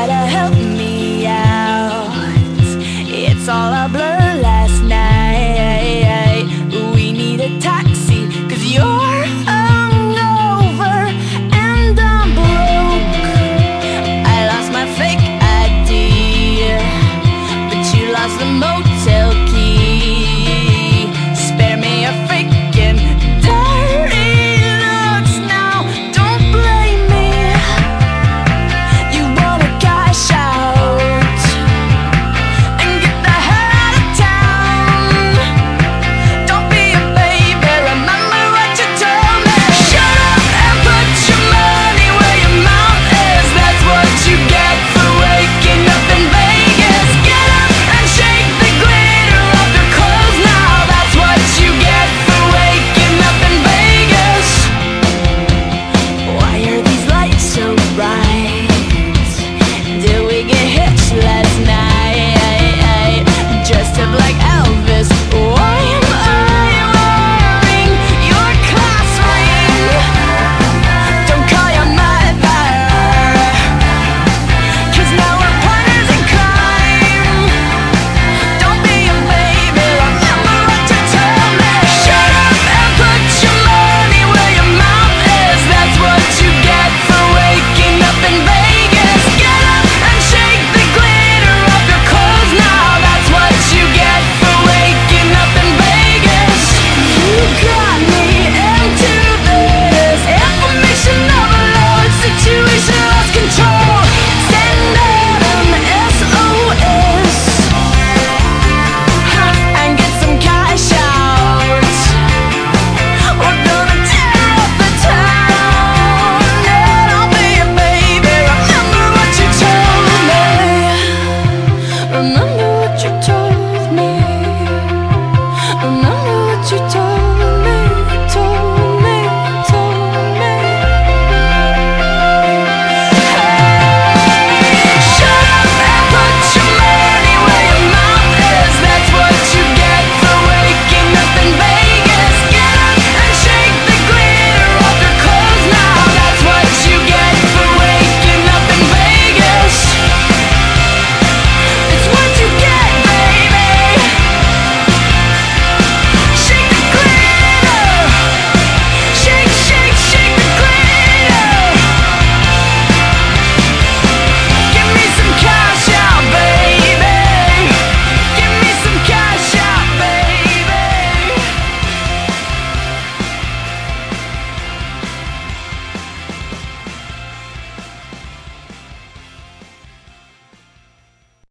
try to help me.